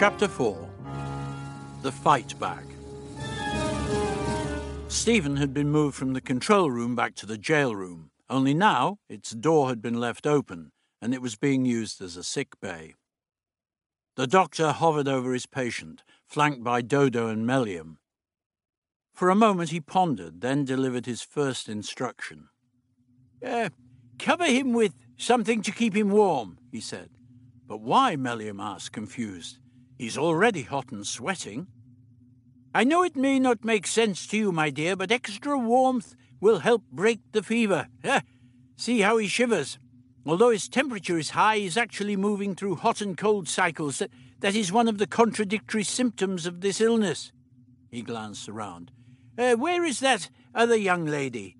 Chapter 4 The Fight Back. Stephen had been moved from the control room back to the jail room, only now its door had been left open and it was being used as a sick bay. The doctor hovered over his patient, flanked by Dodo and Mellium. For a moment he pondered, then delivered his first instruction. Uh, cover him with something to keep him warm, he said. But why? Mellium asked, confused. He's already hot and sweating. I know it may not make sense to you, my dear, but extra warmth will help break the fever. Eh? See how he shivers. Although his temperature is high, he's actually moving through hot and cold cycles. That, that is one of the contradictory symptoms of this illness. He glanced around. Uh, where is that other young lady?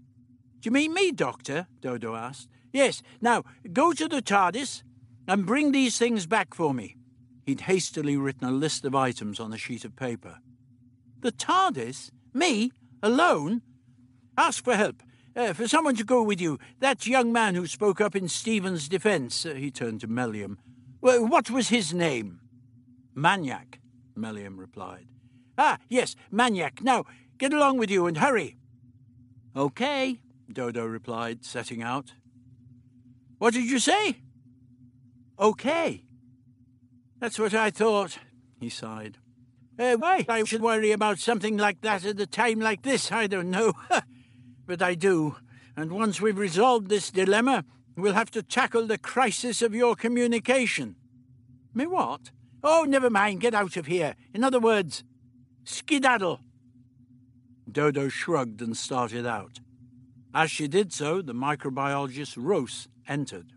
Do you mean me, Doctor? Dodo asked. Yes. Now, go to the TARDIS and bring these things back for me. He'd hastily written a list of items on a sheet of paper. The TARDIS? Me? Alone? Ask for help. Uh, for someone to go with you. That young man who spoke up in Stephen's defence. Uh, he turned to Mellium. Well, what was his name? Manyak, Mellium replied. Ah, yes, Manyak. Now, get along with you and hurry. Okay, Dodo replied, setting out. What did you say? Okay. That's what I thought, he sighed. Uh, why I should worry about something like that at a time like this, I don't know. but I do. And once we've resolved this dilemma, we'll have to tackle the crisis of your communication. Me what? Oh, never mind. Get out of here. In other words, skedaddle. Dodo shrugged and started out. As she did so, the microbiologist Rhos entered.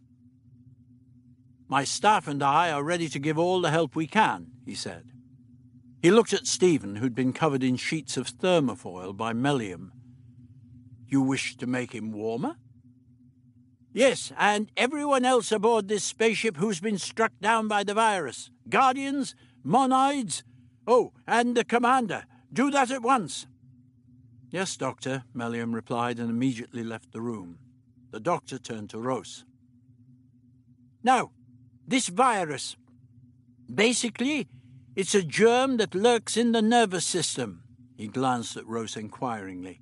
My staff and I are ready to give all the help we can, he said. He looked at Stephen, who'd been covered in sheets of thermofoil by Mellium. You wish to make him warmer? Yes, and everyone else aboard this spaceship who's been struck down by the virus. Guardians, monoids. Oh, and the commander. Do that at once. Yes, Doctor, Mellium replied and immediately left the room. The doctor turned to Rhos. Now, this virus. Basically, it's a germ that lurks in the nervous system. He glanced at Rhos inquiringly.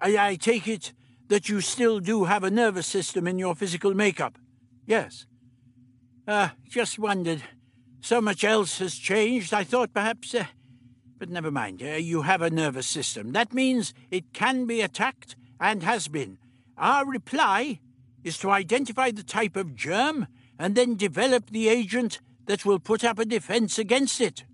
I, I take it that you still do have a nervous system in your physical makeup? Yes. Uh, just wondered. So much else has changed, I thought perhaps. Uh, but never mind, uh, you have a nervous system. That means it can be attacked and has been. Our reply is to identify the type of germ and then develop the agent that will put up a defense against it.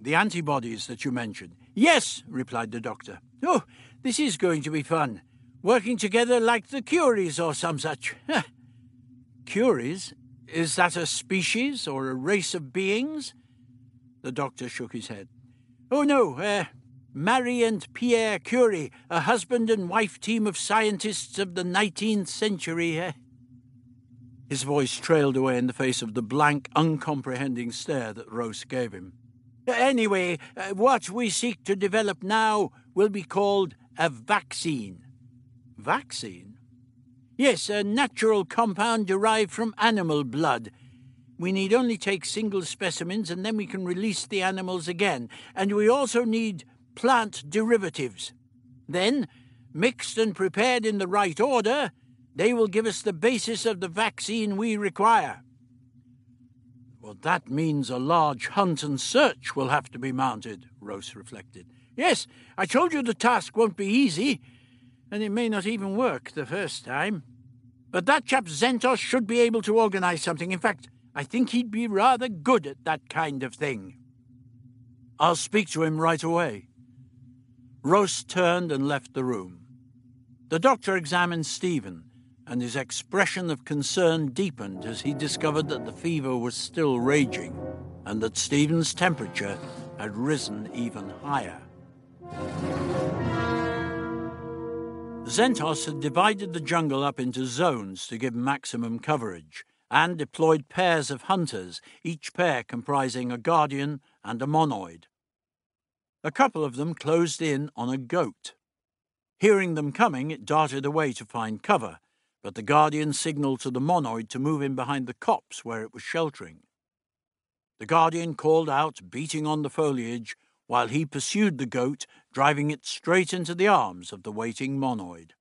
The antibodies that you mentioned. Yes, replied the doctor. Oh, this is going to be fun. Working together like the Curies or some such. Curies? Is that a species or a race of beings? The doctor shook his head. Oh, no, uh, Marie and Pierre Curie, a husband and wife team of scientists of the 19th century. Uh. His voice trailed away in the face of the blank, uncomprehending stare that Rhos gave him. Anyway, uh, what we seek to develop now will be called a vaccine. Vaccine? Yes, a natural compound derived from animal blood. We need only take single specimens and then we can release the animals again. And we also need plant derivatives. Then, mixed and prepared in the right order, they will give us the basis of the vaccine we require. Well, that means a large hunt and search will have to be mounted, Rhos reflected. Yes, I told you the task won't be easy, and it may not even work the first time. But that chap Zentos should be able to organize something. In fact, I think he'd be rather good at that kind of thing. I'll speak to him right away. Rhos turned and left the room. The doctor examined Stephen and his expression of concern deepened as he discovered that the fever was still raging and that Stephen's temperature had risen even higher. Zentos had divided the jungle up into zones to give maximum coverage and deployed pairs of hunters, each pair comprising a guardian and a monoid. A couple of them closed in on a goat. Hearing them coming, it darted away to find cover but the Guardian signalled to the monoid to move in behind the copse where it was sheltering. The Guardian called out, beating on the foliage, while he pursued the goat, driving it straight into the arms of the waiting monoid.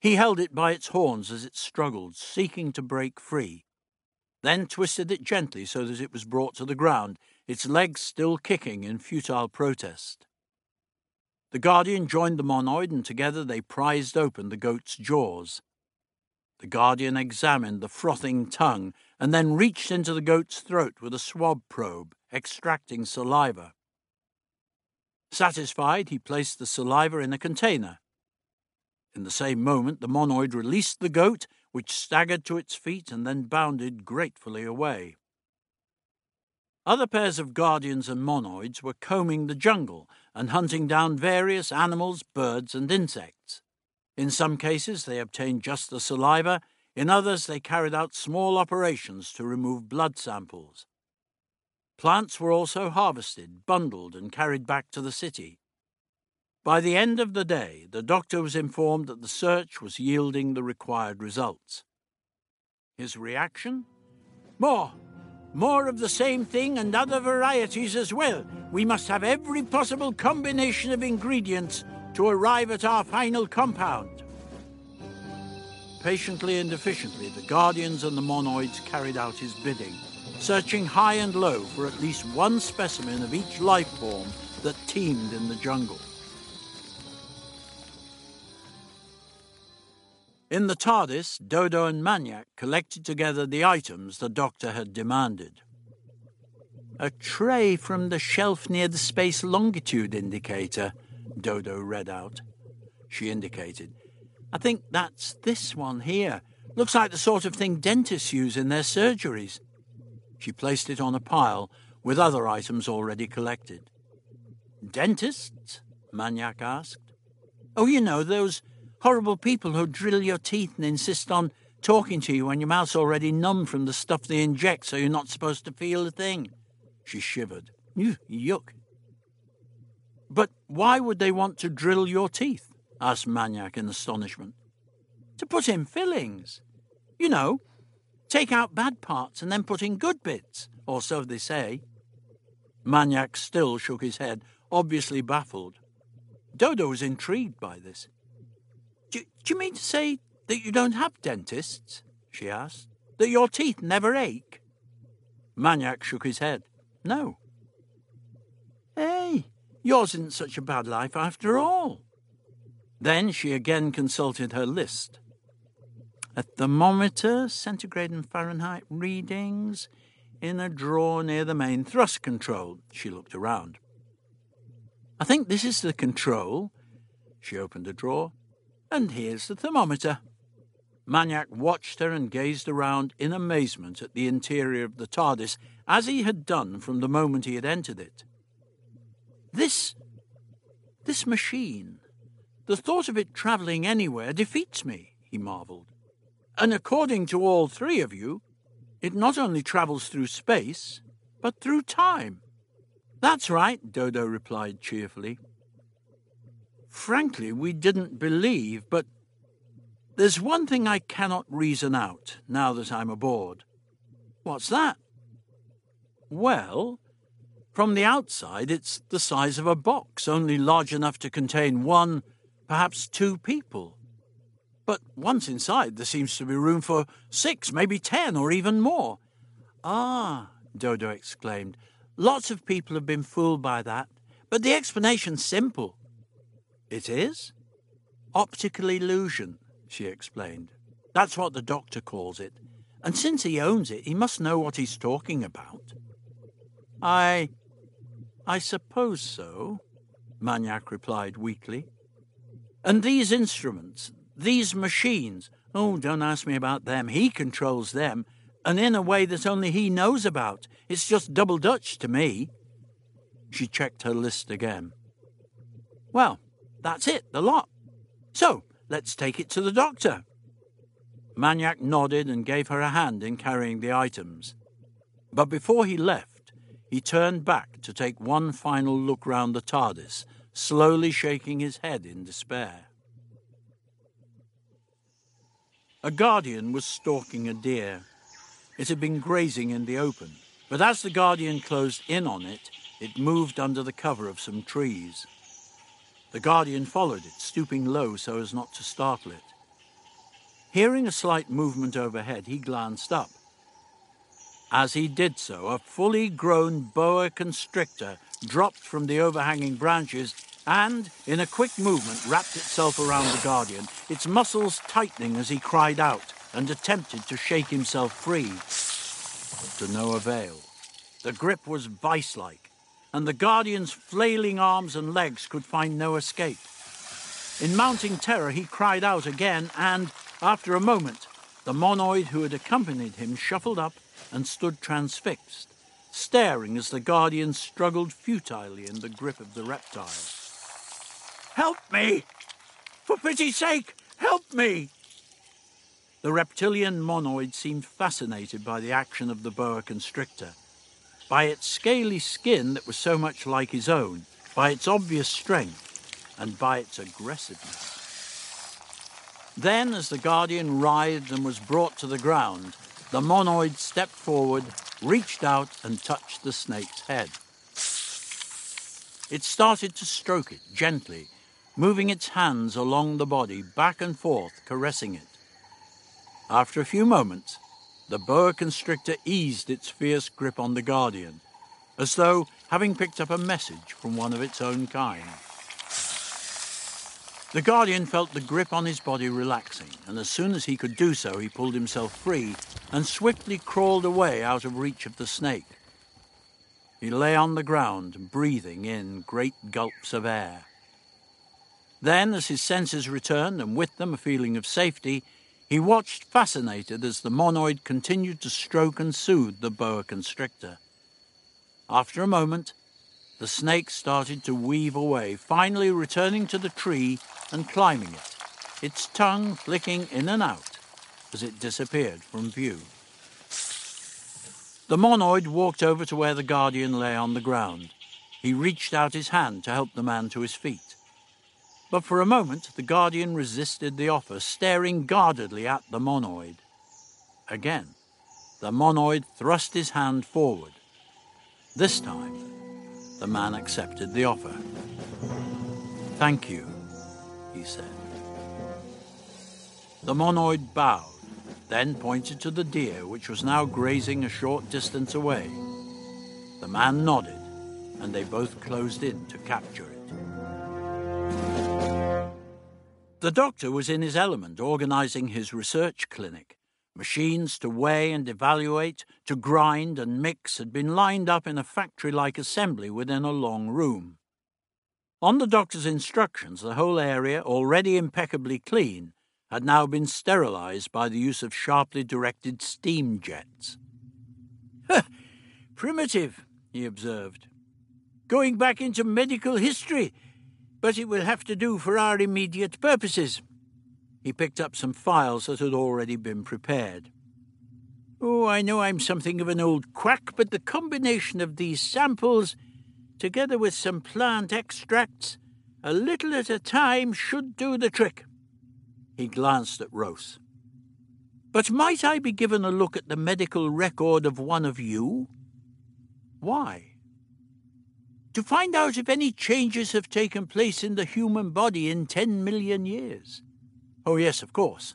He held it by its horns as it struggled, seeking to break free, then twisted it gently so that it was brought to the ground, its legs still kicking in futile protest. The Guardian joined the monoid, and together they prized open the goat's jaws. The Guardian examined the frothing tongue and then reached into the goat's throat with a swab probe, extracting saliva. Satisfied, he placed the saliva in a container. In the same moment, the monoid released the goat, which staggered to its feet and then bounded gratefully away. Other pairs of guardians and monoids were combing the jungle and hunting down various animals, birds, and insects. In some cases, they obtained just the saliva, in others, they carried out small operations to remove blood samples. Plants were also harvested, bundled, and carried back to the city. By the end of the day, the doctor was informed that the search was yielding the required results. His reaction? More! More of the same thing and other varieties as well. We must have every possible combination of ingredients to arrive at our final compound. Patiently and efficiently, the Guardians and the Monoids carried out his bidding, searching high and low for at least one specimen of each life form that teemed in the jungle. In the TARDIS, Dodo and Manyak collected together the items the Doctor had demanded. A tray from the shelf near the space longitude indicator, Dodo read out. She indicated. I think that's this one here. Looks like the sort of thing dentists use in their surgeries. She placed it on a pile with other items already collected. Dentists? Manyak asked. Oh, you know, those horrible people who drill your teeth and insist on talking to you when your mouth's already numb from the stuff they inject so you're not supposed to feel a thing. She shivered. Yuck. But why would they want to drill your teeth? asked Manyak in astonishment. To put in fillings. You know, take out bad parts and then put in good bits, or so they say. Manyak still shook his head, obviously baffled. Dodo was intrigued by this. Do, do you mean to say that you don't have dentists? she asked. That your teeth never ache? Manyak shook his head. No. Hey, yours isn't such a bad life after all. Then she again consulted her list. A thermometer, centigrade and Fahrenheit readings, in a drawer near the main thrust control. She looked around. I think this is the control. She opened a drawer. And here's the thermometer. Manyak watched her and gazed around in amazement at the interior of the TARDIS, as he had done from the moment he had entered it. This. this machine. The thought of it travelling anywhere defeats me, he marvelled. And according to all three of you, it not only travels through space, but through time. That's right, Dodo replied cheerfully. Frankly, we didn't believe, but there's one thing I cannot reason out now that I'm aboard. What's that? Well, from the outside, it's the size of a box, only large enough to contain one, perhaps two people. But once inside, there seems to be room for six, maybe ten, or even more. Ah, Dodo exclaimed. Lots of people have been fooled by that, but the explanation's simple. It is? Optical illusion, she explained. That's what the doctor calls it. And since he owns it, he must know what he's talking about. I. I suppose so, Manyak replied weakly. And these instruments, these machines, oh, don't ask me about them. He controls them, and in a way that only he knows about. It's just double Dutch to me. She checked her list again. Well, that's it, the lot. So, let's take it to the doctor. Manyak nodded and gave her a hand in carrying the items. But before he left, he turned back to take one final look round the TARDIS, slowly shaking his head in despair. A guardian was stalking a deer. It had been grazing in the open. But as the Guardian closed in on it, it moved under the cover of some trees. The Guardian followed it, stooping low so as not to startle it. Hearing a slight movement overhead, he glanced up. As he did so, a fully grown boa constrictor dropped from the overhanging branches and, in a quick movement, wrapped itself around the Guardian, its muscles tightening as he cried out and attempted to shake himself free. But to no avail. The grip was vice like, and the Guardian's flailing arms and legs could find no escape. In mounting terror, he cried out again, and, after a moment, the monoid who had accompanied him shuffled up and stood transfixed, staring as the Guardian struggled futilely in the grip of the reptile. Help me! For pity's sake, help me! The reptilian monoid seemed fascinated by the action of the boa constrictor, by its scaly skin that was so much like his own, by its obvious strength, and by its aggressiveness. Then, as the guardian writhed and was brought to the ground, the monoid stepped forward, reached out, and touched the snake's head. It started to stroke it gently, moving its hands along the body, back and forth, caressing it. After a few moments, the boa constrictor eased its fierce grip on the guardian, as though having picked up a message from one of its own kind. The guardian felt the grip on his body relaxing, and as soon as he could do so, he pulled himself free and swiftly crawled away out of reach of the snake. He lay on the ground, breathing in great gulps of air. Then, as his senses returned, and with them a feeling of safety, he watched fascinated as the monoid continued to stroke and soothe the boa constrictor. After a moment, the snake started to weave away, finally returning to the tree and climbing it, its tongue flicking in and out as it disappeared from view. The monoid walked over to where the guardian lay on the ground. He reached out his hand to help the man to his feet. But for a moment, the Guardian resisted the offer, staring guardedly at the monoid. Again, the monoid thrust his hand forward. This time, the man accepted the offer. Thank you, he said. The monoid bowed, then pointed to the deer, which was now grazing a short distance away. The man nodded, and they both closed in to capture it. The doctor was in his element, organizing his research clinic. Machines to weigh and evaluate, to grind and mix had been lined up in a factory like assembly within a long room. On the doctor's instructions, the whole area, already impeccably clean, had now been sterilized by the use of sharply directed steam jets. Primitive, he observed. Going back into medical history, but it will have to do for our immediate purposes. He picked up some files that had already been prepared. Oh, I know I'm something of an old quack, but the combination of these samples, together with some plant extracts, a little at a time, should do the trick. He glanced at Rhos. But might I be given a look at the medical record of one of you? Why? to find out if any changes have taken place in the human body in 10 million years. Oh, yes, of course,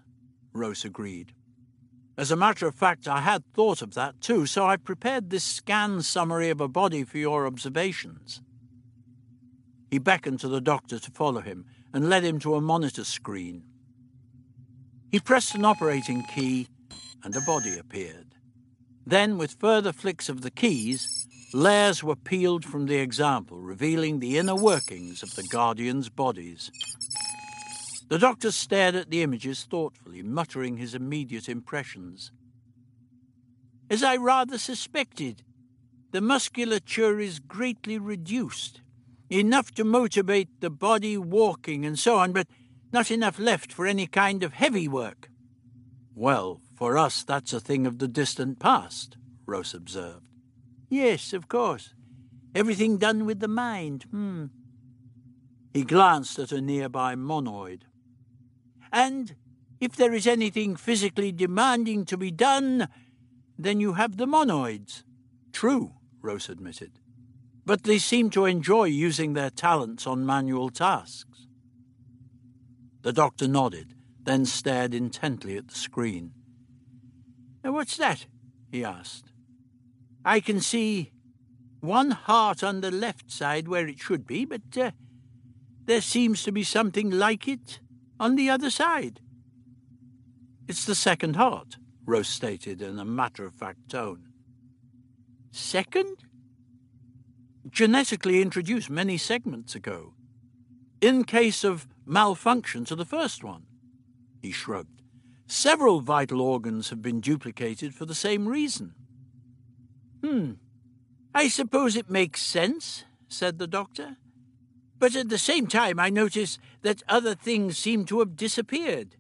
Rhos agreed. As a matter of fact, I had thought of that too, so I prepared this scan summary of a body for your observations. He beckoned to the doctor to follow him and led him to a monitor screen. He pressed an operating key and a body appeared. Then, with further flicks of the keys, Layers were peeled from the example, revealing the inner workings of the Guardians' bodies. The doctor stared at the images thoughtfully, muttering his immediate impressions. As I rather suspected, the musculature is greatly reduced, enough to motivate the body walking and so on, but not enough left for any kind of heavy work. Well, for us, that's a thing of the distant past, Rhos observed. Yes, of course. Everything done with the mind. Hmm. He glanced at a nearby monoid. And if there is anything physically demanding to be done, then you have the monoids. True, Rhos admitted. But they seem to enjoy using their talents on manual tasks. The doctor nodded, then stared intently at the screen. What's that? he asked. I can see one heart on the left side where it should be, but uh, there seems to be something like it on the other side. It's the second heart, Rhos stated in a matter of fact tone. Second? Genetically introduced many segments ago. In case of malfunction to the first one. He shrugged. Several vital organs have been duplicated for the same reason. Hmm. I suppose it makes sense, said the doctor. But at the same time, I notice that other things seem to have disappeared.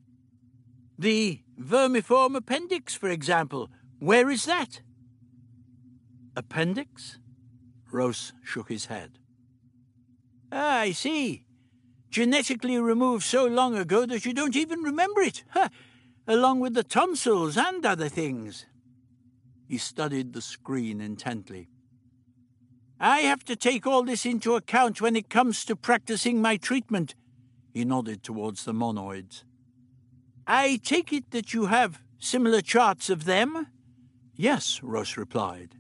The vermiform appendix, for example, where is that? Appendix? Rhos shook his head. Ah, I see. Genetically removed so long ago that you don't even remember it, ha! along with the tonsils and other things. He studied the screen intently. I have to take all this into account when it comes to practicing my treatment. He nodded towards the monoids. I take it that you have similar charts of them? Yes, Rhos replied.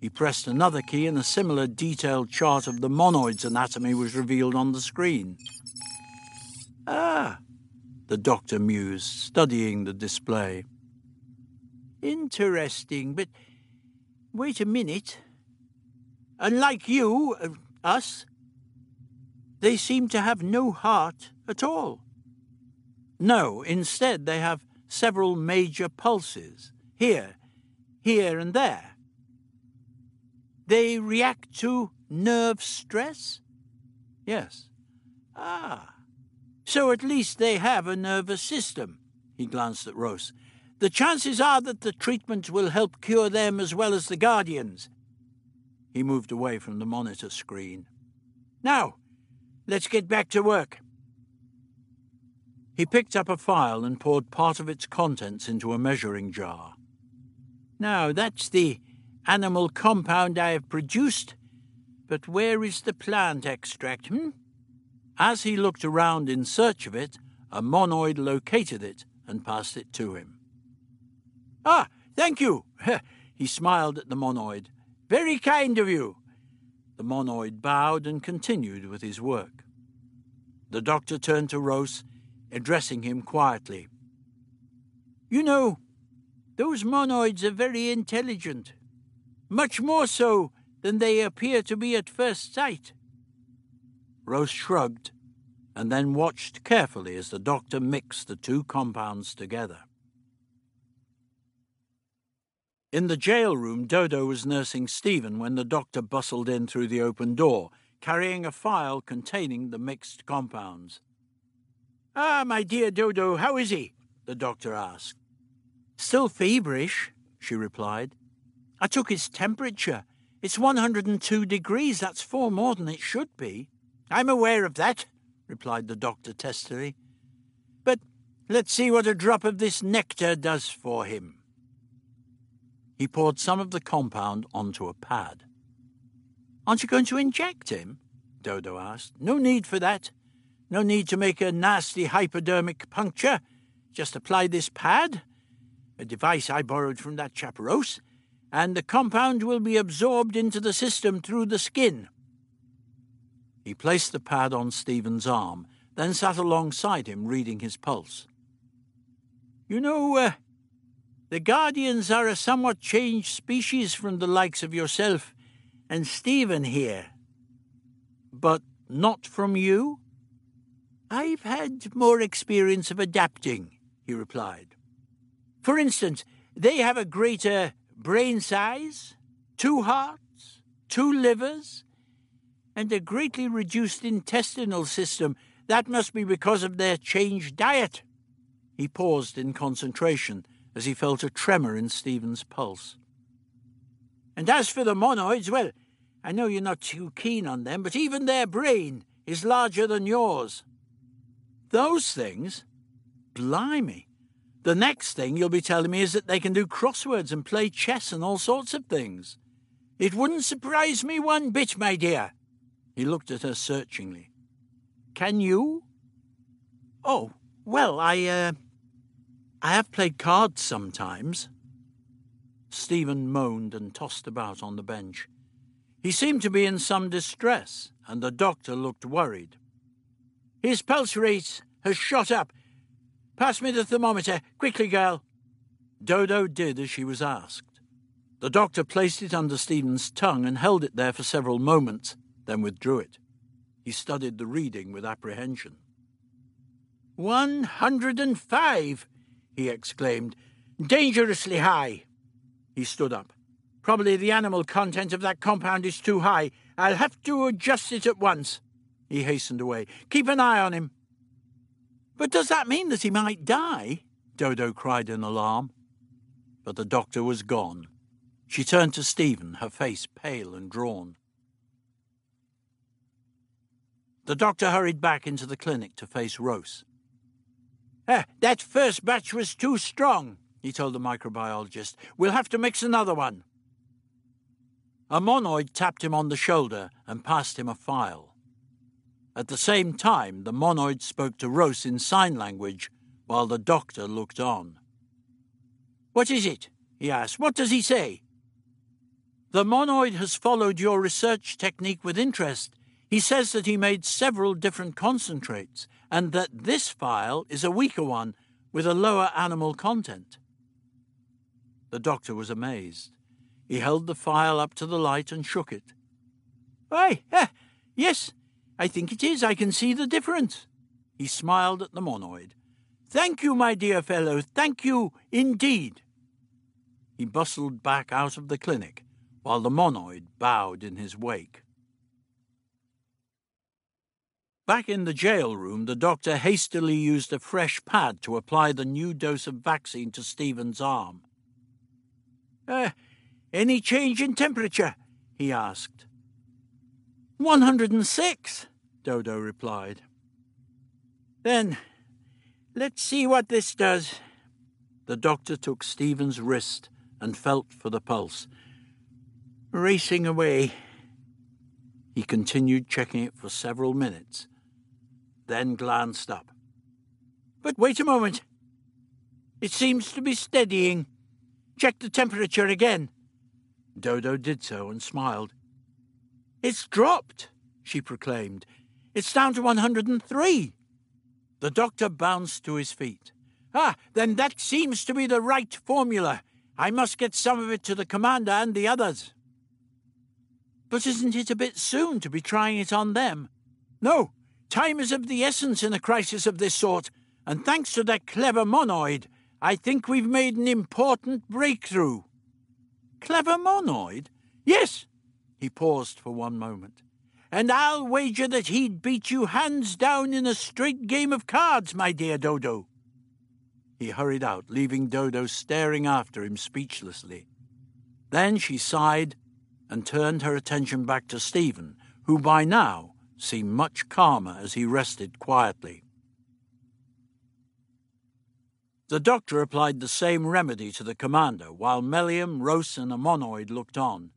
He pressed another key and a similar detailed chart of the monoid's anatomy was revealed on the screen. Ah, the doctor mused, studying the display. Interesting, but wait a minute. Unlike you, uh, us, they seem to have no heart at all. No, instead, they have several major pulses here, here, and there. They react to nerve stress? Yes. Ah. So at least they have a nervous system. He glanced at Rhos. The chances are that the treatment will help cure them as well as the Guardians. He moved away from the monitor screen. Now, let's get back to work. He picked up a file and poured part of its contents into a measuring jar. Now, that's the animal compound I have produced, but where is the plant extract, hmm? As he looked around in search of it, a monoid located it and passed it to him. Ah, thank you! he smiled at the monoid. Very kind of you. The monoid bowed and continued with his work. The doctor turned to Rhos addressing him quietly. You know, those monoids are very intelligent, much more so than they appear to be at first sight. Rhos shrugged and then watched carefully as the doctor mixed the two compounds together. In the jail room, Dodo was nursing Stephen when the doctor bustled in through the open door, carrying a file containing the mixed compounds. Ah, my dear Dodo, how is he? the doctor asked. Still feverish, she replied. I took his temperature. It's 102 degrees. That's four more than it should be. I'm aware of that, replied the doctor testily. But let's see what a drop of this nectar does for him. He poured some of the compound onto a pad. Aren't you going to inject him? Dodo asked. No need for that. No need to make a nasty hypodermic puncture. Just apply this pad, a device I borrowed from that chap Rhos, and the compound will be absorbed into the system through the skin. He placed the pad on Stephen's arm, then sat alongside him reading his pulse. You know, uh, the Guardians are a somewhat changed species from the likes of yourself and Stephen here. But not from you? I've had more experience of adapting, he replied. For instance, they have a greater brain size, two hearts, two livers, and a greatly reduced intestinal system. That must be because of their changed diet. He paused in concentration as he felt a tremor in Stephen's pulse. And as for the monoids, well, I know you're not too keen on them, but even their brain is larger than yours. Those things? Blimey. The next thing you'll be telling me is that they can do crosswords and play chess and all sorts of things. It wouldn't surprise me one bit, my dear. He looked at her searchingly. Can you? Oh, well, I, uh, I have played cards sometimes. Stephen moaned and tossed about on the bench. He seemed to be in some distress, and the doctor looked worried. His pulse rate has shot up. Pass me the thermometer. Quickly, girl. Dodo did as she was asked. The doctor placed it under Stephen's tongue and held it there for several moments, then withdrew it. He studied the reading with apprehension. One hundred and five, he exclaimed. Dangerously high. He stood up. Probably the animal content of that compound is too high. I'll have to adjust it at once. He hastened away. Keep an eye on him. But does that mean that he might die? Dodo cried in alarm. But the doctor was gone. She turned to Stephen, her face pale and drawn. The doctor hurried back into the clinic to face Rhos. Ah, that first batch was too strong, he told the microbiologist. We'll have to mix another one. A monoid tapped him on the shoulder and passed him a file. At the same time, the monoid spoke to Rhos in sign language while the doctor looked on. What is it? he asked. What does he say? The monoid has followed your research technique with interest. He says that he made several different concentrates and that this file is a weaker one with a lower animal content. The doctor was amazed. He held the file up to the light and shook it. Why, eh, yes, I think it is. I can see the difference. He smiled at the monoid. Thank you, my dear fellow. Thank you indeed. He bustled back out of the clinic while the monoid bowed in his wake. Back in the jail room, the doctor hastily used a fresh pad to apply the new dose of vaccine to Stephen's arm. Uh, any change in temperature? he asked. 106, Dodo replied. Then, let's see what this does. The doctor took Stephen's wrist and felt for the pulse racing away. He continued checking it for several minutes, then glanced up. But wait a moment. It seems to be steadying. Check the temperature again. Dodo did so and smiled. It's dropped, she proclaimed. It's down to 103. The doctor bounced to his feet. Ah, then that seems to be the right formula. I must get some of it to the commander and the others. But isn't it a bit soon to be trying it on them? No, time is of the essence in a crisis of this sort, and thanks to that clever monoid, I think we've made an important breakthrough. Clever monoid? Yes. He paused for one moment. And I'll wager that he'd beat you hands down in a straight game of cards, my dear Dodo. He hurried out, leaving Dodo staring after him speechlessly. Then she sighed and turned her attention back to Stephen, who by now seemed much calmer as he rested quietly. The doctor applied the same remedy to the commander, while Mellium, Rhos, and a monoid looked on.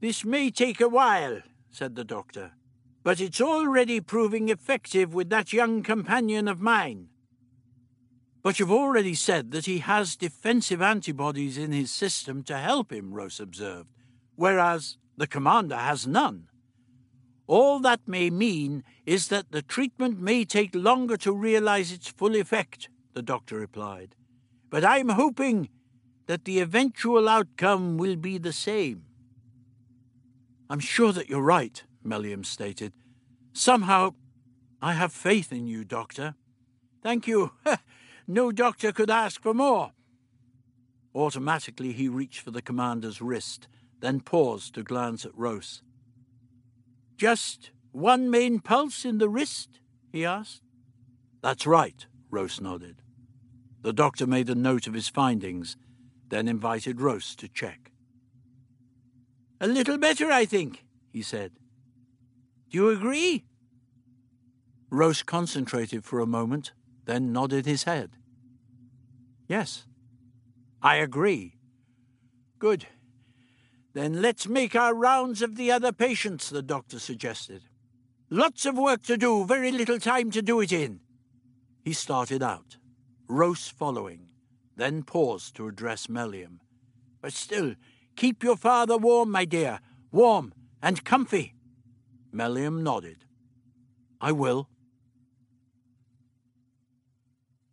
This may take a while, said the doctor, but it's already proving effective with that young companion of mine. But you've already said that he has defensive antibodies in his system to help him, Rhos observed whereas the commander has none. All that may mean is that the treatment may take longer to realize its full effect, the doctor replied. But I'm hoping that the eventual outcome will be the same. I'm sure that you're right, Mellium stated. Somehow, I have faith in you, Doctor. Thank you. no doctor could ask for more. Automatically, he reached for the commander's wrist then paused to glance at Rhos. Just one main pulse in the wrist? he asked. That's right, Rhos nodded. The doctor made a note of his findings, then invited Rhos to check. A little better, I think, he said. Do you agree? Rhos concentrated for a moment, then nodded his head. Yes, I agree. Good. Then let's make our rounds of the other patients, the doctor suggested. Lots of work to do, very little time to do it in. He started out, Rhos following, then paused to address Mellium. But still, keep your father warm, my dear, warm and comfy. Mellium nodded. I will.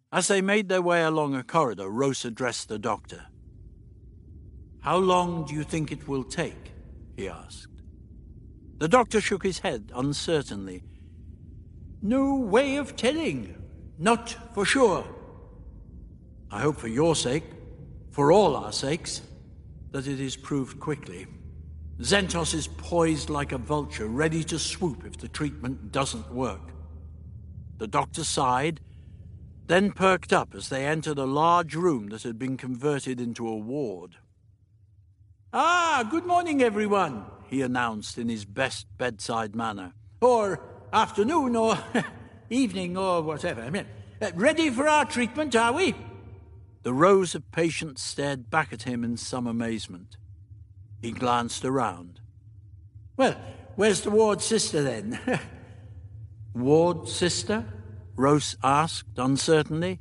As they made their way along a corridor, Rhos addressed the doctor. How long do you think it will take? he asked. The doctor shook his head uncertainly. No way of telling. Not for sure. I hope for your sake, for all our sakes, that it is proved quickly. Zentos is poised like a vulture, ready to swoop if the treatment doesn't work. The doctor sighed, then perked up as they entered a large room that had been converted into a ward. Ah, good morning, everyone, he announced in his best bedside manner. Or afternoon, or evening, or whatever. I mean, uh, ready for our treatment, are we? The rows of patients stared back at him in some amazement. He glanced around. Well, where's the ward sister then? ward sister? Rhos asked uncertainly.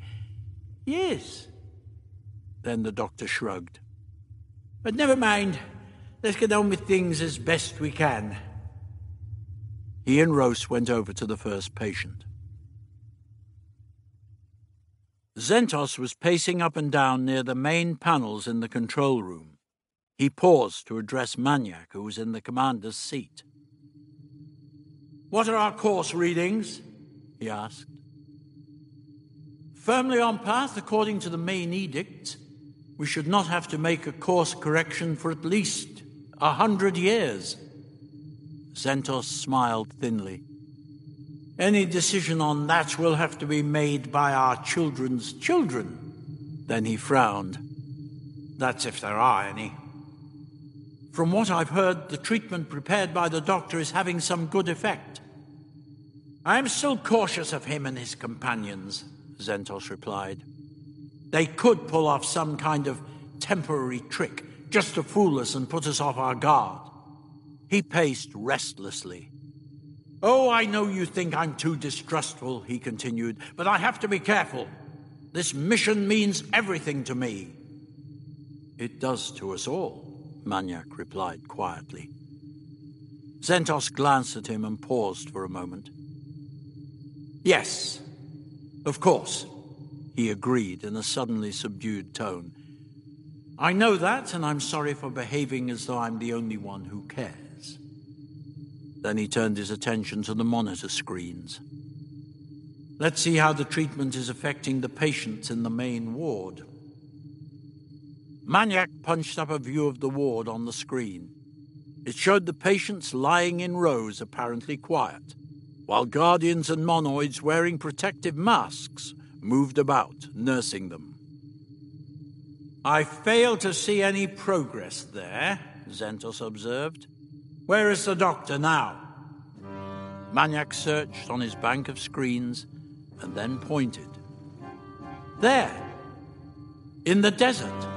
Yes. Then the doctor shrugged. But never mind. Let's get on with things as best we can. He and Rhos went over to the first patient. Zentos was pacing up and down near the main panels in the control room. He paused to address Manyak, who was in the commander's seat. What are our course readings? he asked. Firmly on path according to the main edict, we should not have to make a course correction for at least a hundred years. Zentos smiled thinly. Any decision on that will have to be made by our children's children. Then he frowned. That's if there are any. From what I've heard, the treatment prepared by the doctor is having some good effect. I am still cautious of him and his companions, Zentos replied. They could pull off some kind of temporary trick just to fool us and put us off our guard. He paced restlessly. Oh, I know you think I'm too distrustful, he continued, but I have to be careful. This mission means everything to me. It does to us all. Manyak replied quietly. Zentos glanced at him and paused for a moment. Yes, of course, he agreed in a suddenly subdued tone. I know that, and I'm sorry for behaving as though I'm the only one who cares. Then he turned his attention to the monitor screens. Let's see how the treatment is affecting the patients in the main ward. Manyak punched up a view of the ward on the screen. It showed the patients lying in rows, apparently quiet, while guardians and monoids wearing protective masks moved about, nursing them. I fail to see any progress there, Zentos observed. Where is the doctor now? Manyak searched on his bank of screens and then pointed. There, in the desert.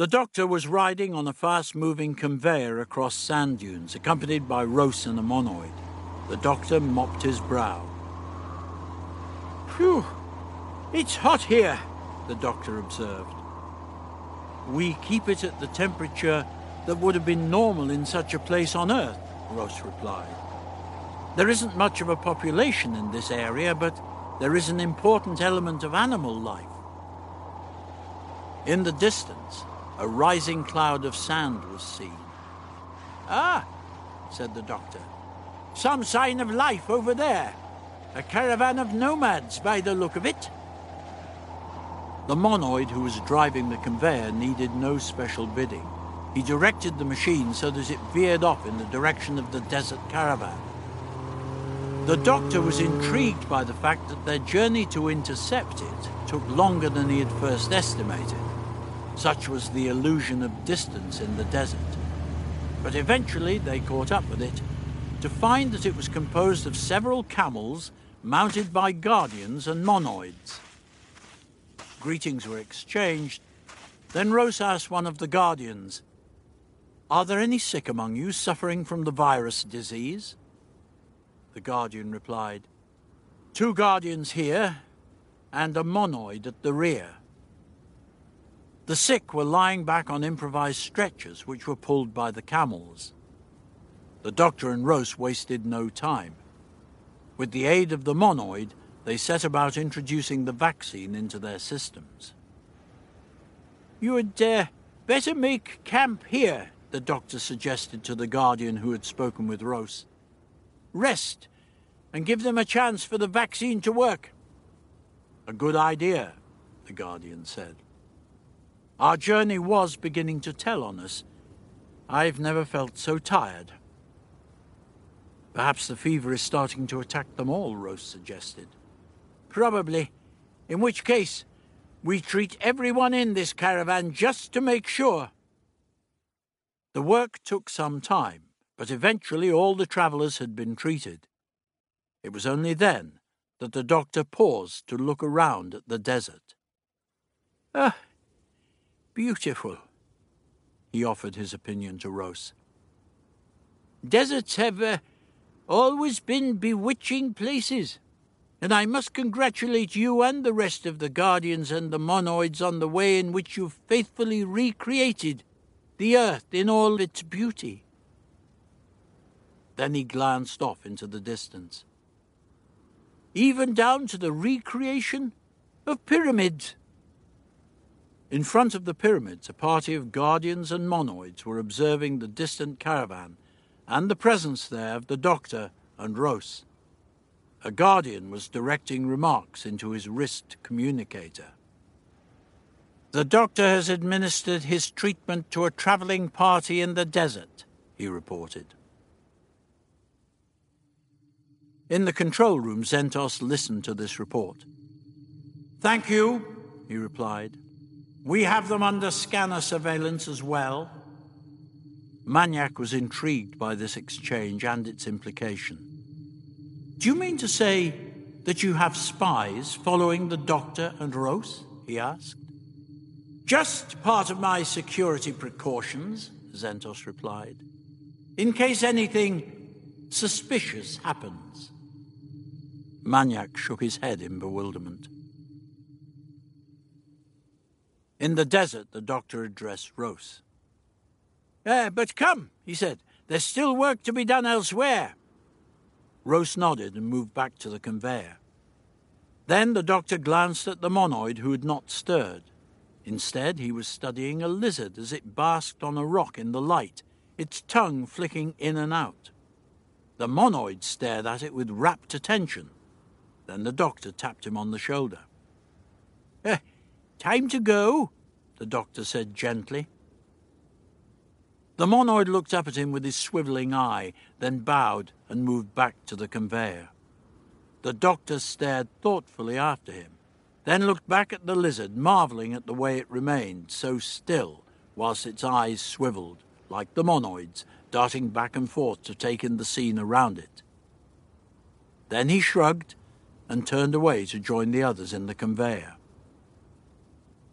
The doctor was riding on a fast moving conveyor across sand dunes, accompanied by Rhos and a monoid. The doctor mopped his brow. Phew! It's hot here, the doctor observed. We keep it at the temperature that would have been normal in such a place on Earth, Rhos replied. There isn't much of a population in this area, but there is an important element of animal life. In the distance, a rising cloud of sand was seen. Ah, said the doctor. Some sign of life over there. A caravan of nomads, by the look of it. The monoid who was driving the conveyor needed no special bidding. He directed the machine so that it veered off in the direction of the desert caravan. The doctor was intrigued by the fact that their journey to intercept it took longer than he had first estimated. Such was the illusion of distance in the desert. But eventually they caught up with it, to find that it was composed of several camels mounted by guardians and monoids. Greetings were exchanged. Then Rhos asked one of the guardians, Are there any sick among you suffering from the virus disease? The guardian replied, Two guardians here, and a monoid at the rear. The sick were lying back on improvised stretchers which were pulled by the camels. The doctor and Rhos wasted no time. With the aid of the monoid, they set about introducing the vaccine into their systems. You had uh, better make camp here, the doctor suggested to the guardian who had spoken with Rhos. Rest and give them a chance for the vaccine to work. A good idea, the guardian said. Our journey was beginning to tell on us. I've never felt so tired. Perhaps the fever is starting to attack them all, Rhos suggested. Probably. In which case, we treat everyone in this caravan just to make sure. The work took some time, but eventually all the travellers had been treated. It was only then that the doctor paused to look around at the desert. Ah, beautiful, he offered his opinion to Rhos. Deserts have uh, always been bewitching places, and I must congratulate you and the rest of the Guardians and the Monoids on the way in which you've faithfully recreated the earth in all its beauty. Then he glanced off into the distance even down to the recreation of pyramids. In front of the pyramids, a party of guardians and monoids were observing the distant caravan and the presence there of the doctor and Rhos. A guardian was directing remarks into his wrist communicator. The doctor has administered his treatment to a traveling party in the desert, he reported. In the control room, Zentos listened to this report. Thank you, he replied. We have them under scanner surveillance as well. Manyak was intrigued by this exchange and its implication. Do you mean to say that you have spies following the doctor and Rhos? he asked. Just part of my security precautions, Zentos replied, in case anything suspicious happens. Manyak shook his head in bewilderment. In the desert, the doctor addressed Rhos. Uh, but come, he said, there's still work to be done elsewhere. Rhos nodded and moved back to the conveyor. Then the doctor glanced at the monoid who had not stirred. Instead, he was studying a lizard as it basked on a rock in the light, its tongue flicking in and out. The monoid stared at it with rapt attention. Then the doctor tapped him on the shoulder. Eh, time to go, the doctor said gently. The monoid looked up at him with his swivelling eye, then bowed and moved back to the conveyor. The doctor stared thoughtfully after him, then looked back at the lizard, marvelling at the way it remained so still whilst its eyes swivelled, like the monoid's, darting back and forth to take in the scene around it. Then he shrugged and turned away to join the others in the conveyor.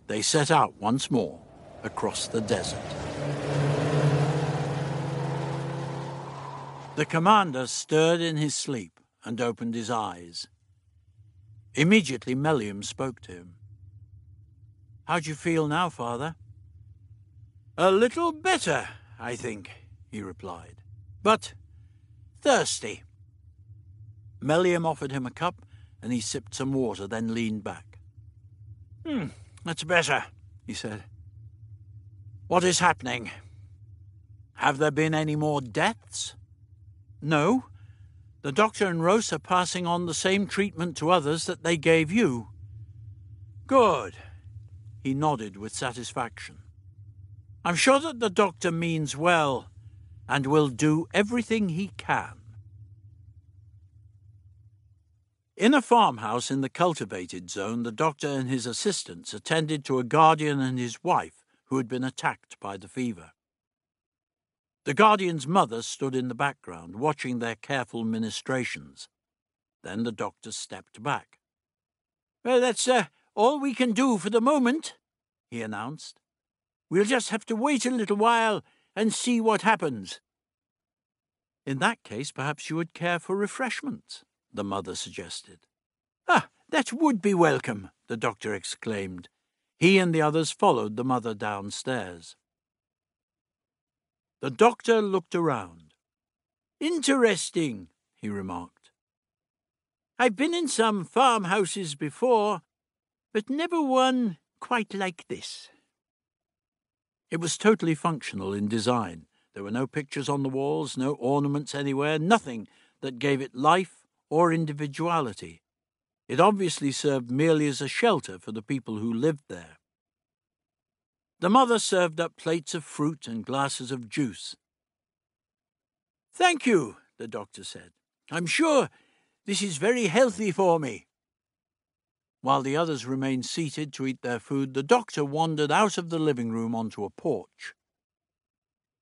They set out once more across the desert. The commander stirred in his sleep and opened his eyes. Immediately, Mellium spoke to him. How do you feel now, father? A little better, I think, he replied. But thirsty. Mellium offered him a cup and he sipped some water, then leaned back. Hmm, that's better, he said. What is happening? Have there been any more deaths? No. The doctor and Rhos are passing on the same treatment to others that they gave you. Good. He nodded with satisfaction. I'm sure that the doctor means well and will do everything he can. In a farmhouse in the cultivated zone, the doctor and his assistants attended to a guardian and his wife who had been attacked by the fever. The Guardian's mother stood in the background, watching their careful ministrations. Then the doctor stepped back. Well, that's uh, all we can do for the moment, he announced. We'll just have to wait a little while and see what happens. In that case, perhaps you would care for refreshments, the mother suggested. Ah, that would be welcome, the doctor exclaimed. He and the others followed the mother downstairs. The doctor looked around. Interesting, he remarked. I've been in some farmhouses before, but never one quite like this. It was totally functional in design. There were no pictures on the walls, no ornaments anywhere, nothing that gave it life or individuality. It obviously served merely as a shelter for the people who lived there. The mother served up plates of fruit and glasses of juice. Thank you, the doctor said. I'm sure this is very healthy for me. While the others remained seated to eat their food, the doctor wandered out of the living room onto a porch.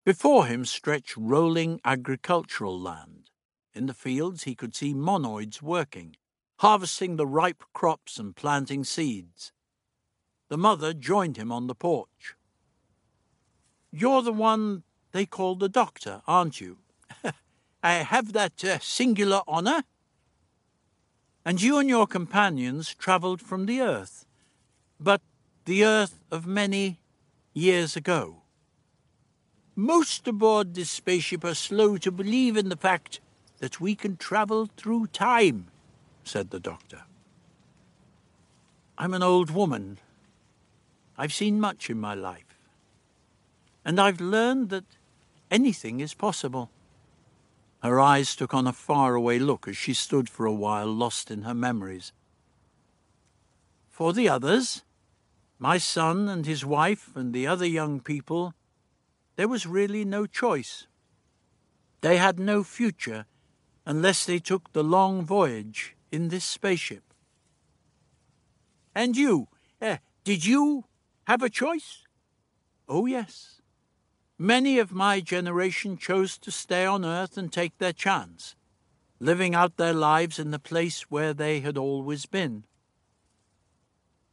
Before him stretched rolling agricultural land. In the fields he could see monoids working, harvesting the ripe crops and planting seeds. The mother joined him on the porch. You're the one they call the doctor, aren't you? I have that uh, singular honour. And you and your companions travelled from the Earth, but the Earth of many years ago. Most aboard this spaceship are slow to believe in the fact that we can travel through time, said the doctor. I'm an old woman, I've seen much in my life. And I've learned that anything is possible. Her eyes took on a faraway look as she stood for a while lost in her memories. For the others, my son and his wife and the other young people, there was really no choice. They had no future unless they took the long voyage in this spaceship. And you, uh, did you have a choice? Oh, yes. Many of my generation chose to stay on Earth and take their chance, living out their lives in the place where they had always been.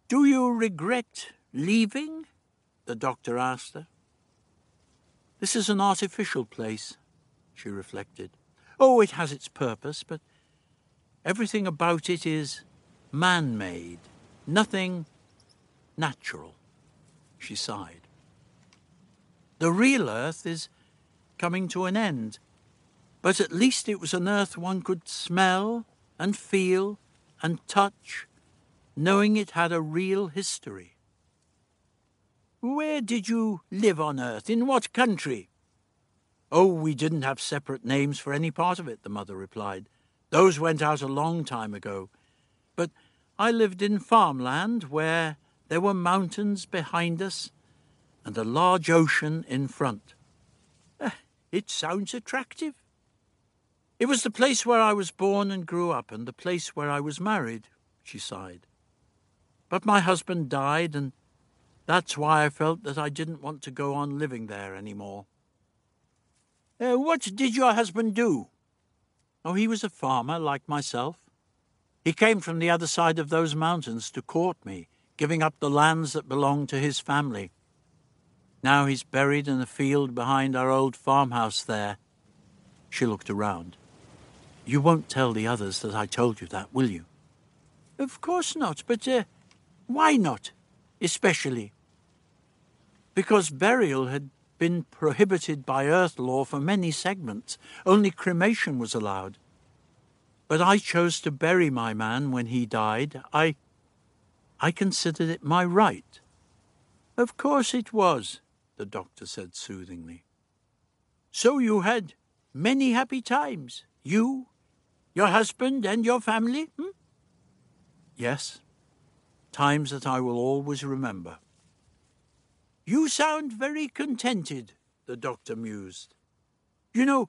Do you regret leaving? the doctor asked her. This is an artificial place, she reflected. Oh, it has its purpose, but everything about it is man made, nothing natural she sighed. The real Earth is coming to an end, but at least it was an Earth one could smell and feel and touch, knowing it had a real history. Where did you live on Earth? In what country? Oh, we didn't have separate names for any part of it, the mother replied. Those went out a long time ago. But I lived in farmland where there were mountains behind us and a large ocean in front. Uh, it sounds attractive. It was the place where I was born and grew up, and the place where I was married, she sighed. But my husband died, and that's why I felt that I didn't want to go on living there any more. Uh, what did your husband do? Oh, he was a farmer like myself. He came from the other side of those mountains to court me giving up the lands that belonged to his family. Now he's buried in a field behind our old farmhouse there. She looked around. You won't tell the others that I told you that, will you? Of course not, but uh, why not, especially? Because burial had been prohibited by Earth law for many segments. Only cremation was allowed. But I chose to bury my man when he died. I I considered it my right. Of course it was, the doctor said soothingly. So you had many happy times, you, your husband, and your family? Hmm? Yes, times that I will always remember. You sound very contented, the doctor mused. You know,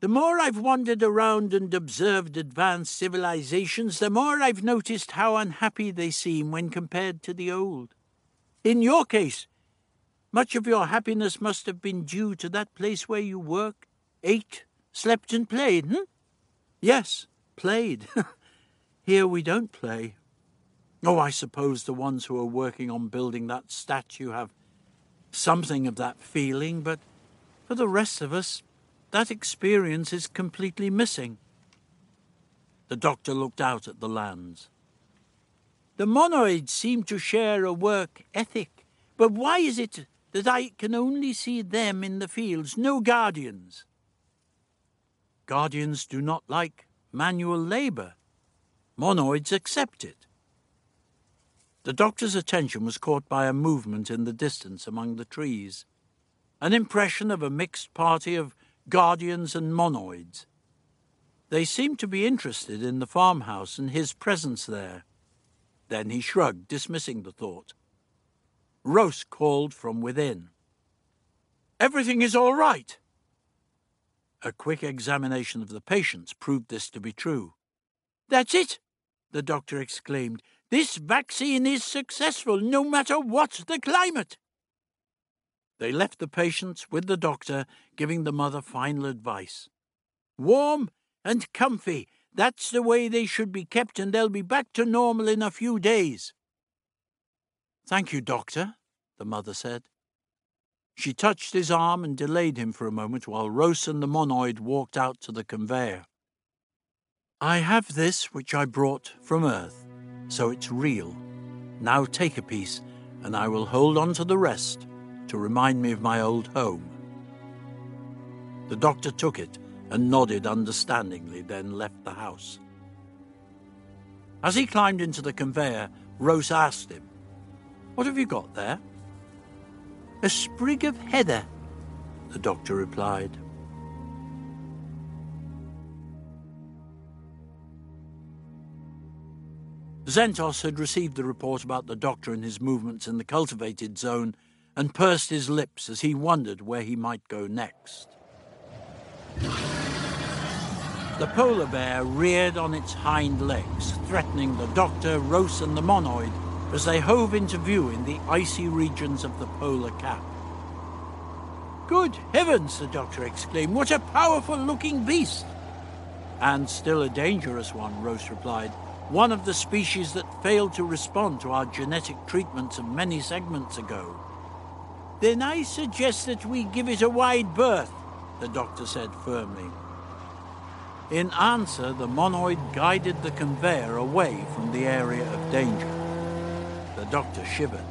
the more I've wandered around and observed advanced civilizations, the more I've noticed how unhappy they seem when compared to the old. In your case, Much of your happiness must have been due to that place where you worked, ate, slept, and played, hmm? Yes, played. Here we don't play. Oh, I suppose the ones who are working on building that statue have something of that feeling, but for the rest of us, that experience is completely missing. The doctor looked out at the lands. The monoids seem to share a work ethic, but why is it that I can only see them in the fields, no guardians? Guardians do not like manual labour. Monoids accept it. The doctor's attention was caught by a movement in the distance among the trees, an impression of a mixed party of guardians and monoids. They seemed to be interested in the farmhouse and his presence there. Then he shrugged, dismissing the thought. Rhos called from within. Everything is all right. A quick examination of the patients proved this to be true. That's it, the doctor exclaimed. This vaccine is successful no matter what the climate. They left the patients with the doctor, giving the mother final advice. Warm and comfy. That's the way they should be kept, and they'll be back to normal in a few days. Thank you, Doctor, the mother said. She touched his arm and delayed him for a moment while Rhos and the monoid walked out to the conveyor. I have this which I brought from Earth, so it's real. Now take a piece, and I will hold on to the rest to remind me of my old home. The doctor took it and nodded understandingly, then left the house. As he climbed into the conveyor, Rhos asked him, What have you got there? A sprig of heather, the doctor replied. Zentos had received the report about the doctor and his movements in the cultivated zone and pursed his lips as he wondered where he might go next. The polar bear reared on its hind legs, threatening the doctor, Rhos, and the monoid as they hove into view in the icy regions of the polar cap. Good heavens, the doctor exclaimed. What a powerful looking beast! And still a dangerous one, Rhos replied. One of the species that failed to respond to our genetic treatments of many segments ago. Then I suggest that we give it a wide berth, the doctor said firmly. In answer, the monoid guided the conveyor away from the area of danger. The doctor shivered.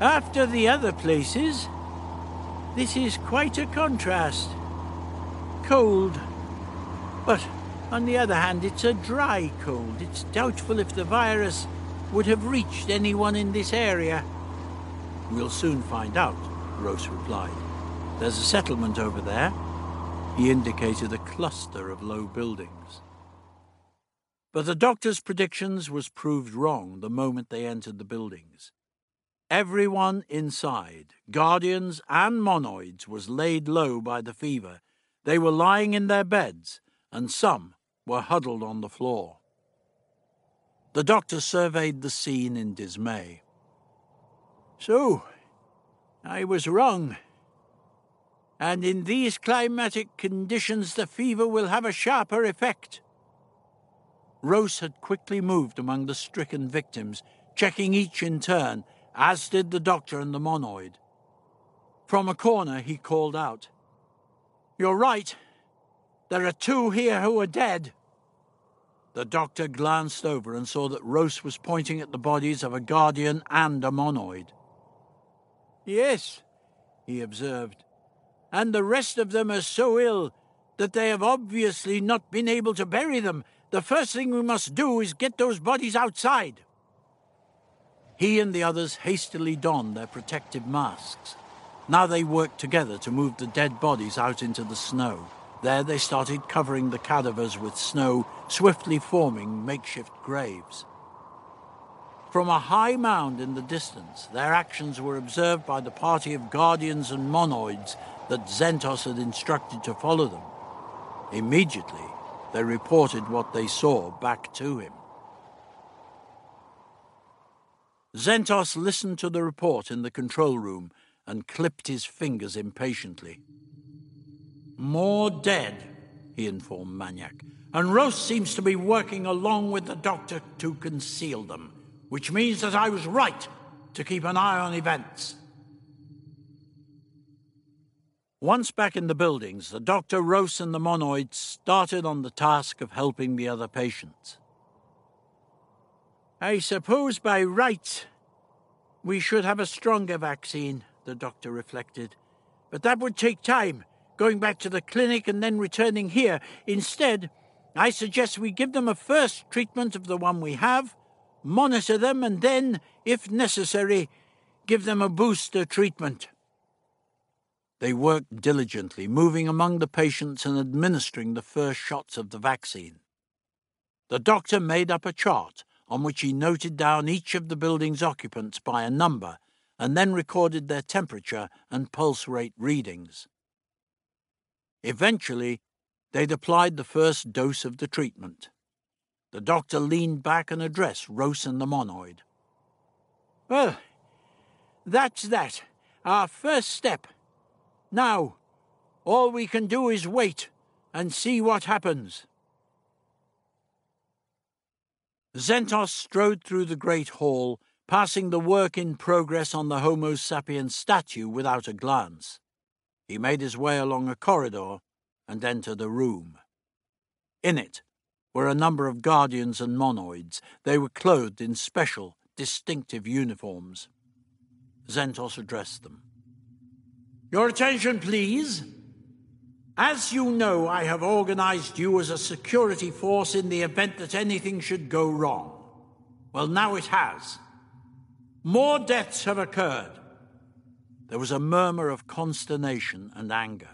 After the other places, this is quite a contrast. Cold. But on the other hand, it's a dry cold. It's doubtful if the virus would have reached anyone in this area. We'll soon find out, Rhos replied. There's a settlement over there, he indicated a cluster of low buildings. But the doctor's predictions was proved wrong the moment they entered the buildings. Everyone inside, guardians and monoids, was laid low by the fever. They were lying in their beds, and some were huddled on the floor. The doctor surveyed the scene in dismay. So, I was wrong and in these climatic conditions the fever will have a sharper effect. Rhos had quickly moved among the stricken victims, checking each in turn, as did the doctor and the monoid. From a corner he called out, You're right. There are two here who are dead. The doctor glanced over and saw that Rhos was pointing at the bodies of a guardian and a monoid. Yes, he observed and the rest of them are so ill that they have obviously not been able to bury them. The first thing we must do is get those bodies outside. He and the others hastily donned their protective masks. Now they worked together to move the dead bodies out into the snow. There they started covering the cadavers with snow, swiftly forming makeshift graves. From a high mound in the distance, their actions were observed by the party of guardians and monoids that Zentos had instructed to follow them. Immediately, they reported what they saw back to him. Zentos listened to the report in the control room and clipped his fingers impatiently. More dead, he informed Manyak, and Rhos seems to be working along with the doctor to conceal them, which means that I was right to keep an eye on events. Once back in the buildings, the doctor, Rhos, and the monoids started on the task of helping the other patients. I suppose by rights we should have a stronger vaccine, the doctor reflected. But that would take time, going back to the clinic and then returning here. Instead, I suggest we give them a first treatment of the one we have, monitor them, and then, if necessary, give them a booster treatment. They worked diligently, moving among the patients and administering the first shots of the vaccine. The doctor made up a chart on which he noted down each of the building's occupants by a number and then recorded their temperature and pulse rate readings. Eventually, they'd applied the first dose of the treatment. The doctor leaned back and addressed Rhos and the monoid. Well, that's that. Our first step. Now, all we can do is wait and see what happens. Zentos strode through the great hall, passing the work in progress on the Homo sapiens statue without a glance. He made his way along a corridor and entered a room. In it were a number of guardians and monoids. They were clothed in special, distinctive uniforms. Zentos addressed them. Your attention, please. As you know, I have organized you as a security force in the event that anything should go wrong. Well, now it has. More deaths have occurred. There was a murmur of consternation and anger.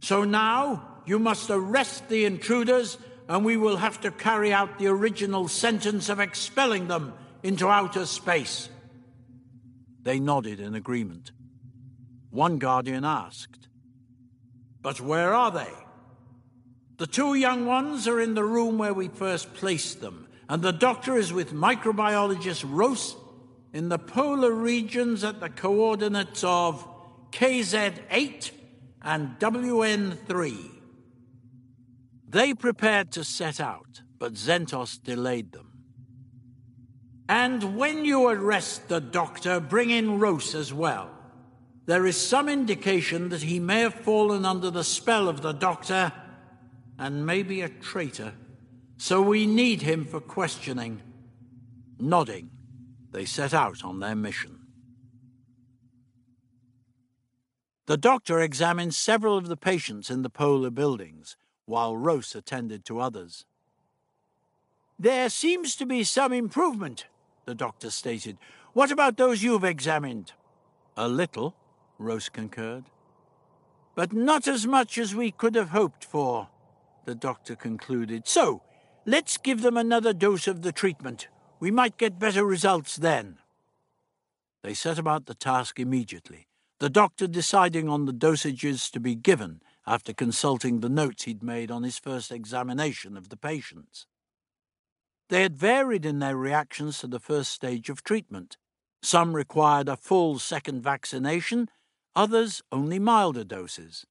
So now you must arrest the intruders, and we will have to carry out the original sentence of expelling them into outer space. They nodded in agreement. One guardian asked, but where are they? The two young ones are in the room where we first placed them, and the doctor is with microbiologist Rhos in the polar regions at the coordinates of KZ8 and WN3. They prepared to set out, but Zentos delayed them. And when you arrest the doctor, bring in Rhos as well there is some indication that he may have fallen under the spell of the doctor and may be a traitor. So we need him for questioning. Nodding, they set out on their mission. The doctor examined several of the patients in the polar buildings, while Rhos attended to others. There seems to be some improvement, the doctor stated. What about those you've examined? A little, Rhos concurred. But not as much as we could have hoped for, the doctor concluded. So, let's give them another dose of the treatment. We might get better results then. They set about the task immediately, the doctor deciding on the dosages to be given after consulting the notes he'd made on his first examination of the patients. They had varied in their reactions to the first stage of treatment. Some required a full second vaccination, others only milder doses.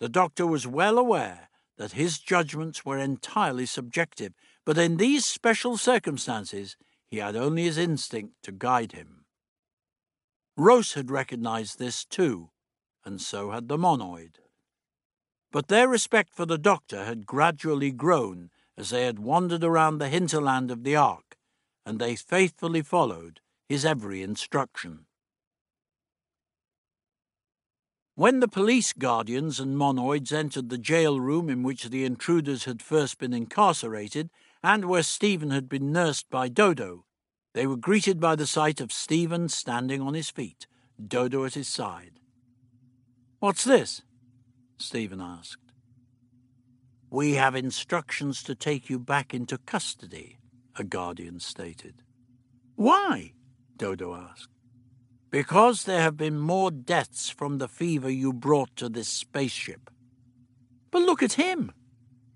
The doctor was well aware that his judgments were entirely subjective, but in these special circumstances he had only his instinct to guide him. Rhos had recognized this too, and so had the monoid. But their respect for the doctor had gradually grown as they had wandered around the hinterland of the Ark, and they faithfully followed his every instruction. When the police guardians and monoids entered the jail room in which the intruders had first been incarcerated, and where Stephen had been nursed by Dodo, they were greeted by the sight of Stephen standing on his feet, Dodo at his side. What's this? Stephen asked. We have instructions to take you back into custody, a guardian stated. Why? Dodo asked. Because there have been more deaths from the fever you brought to this spaceship. But look at him,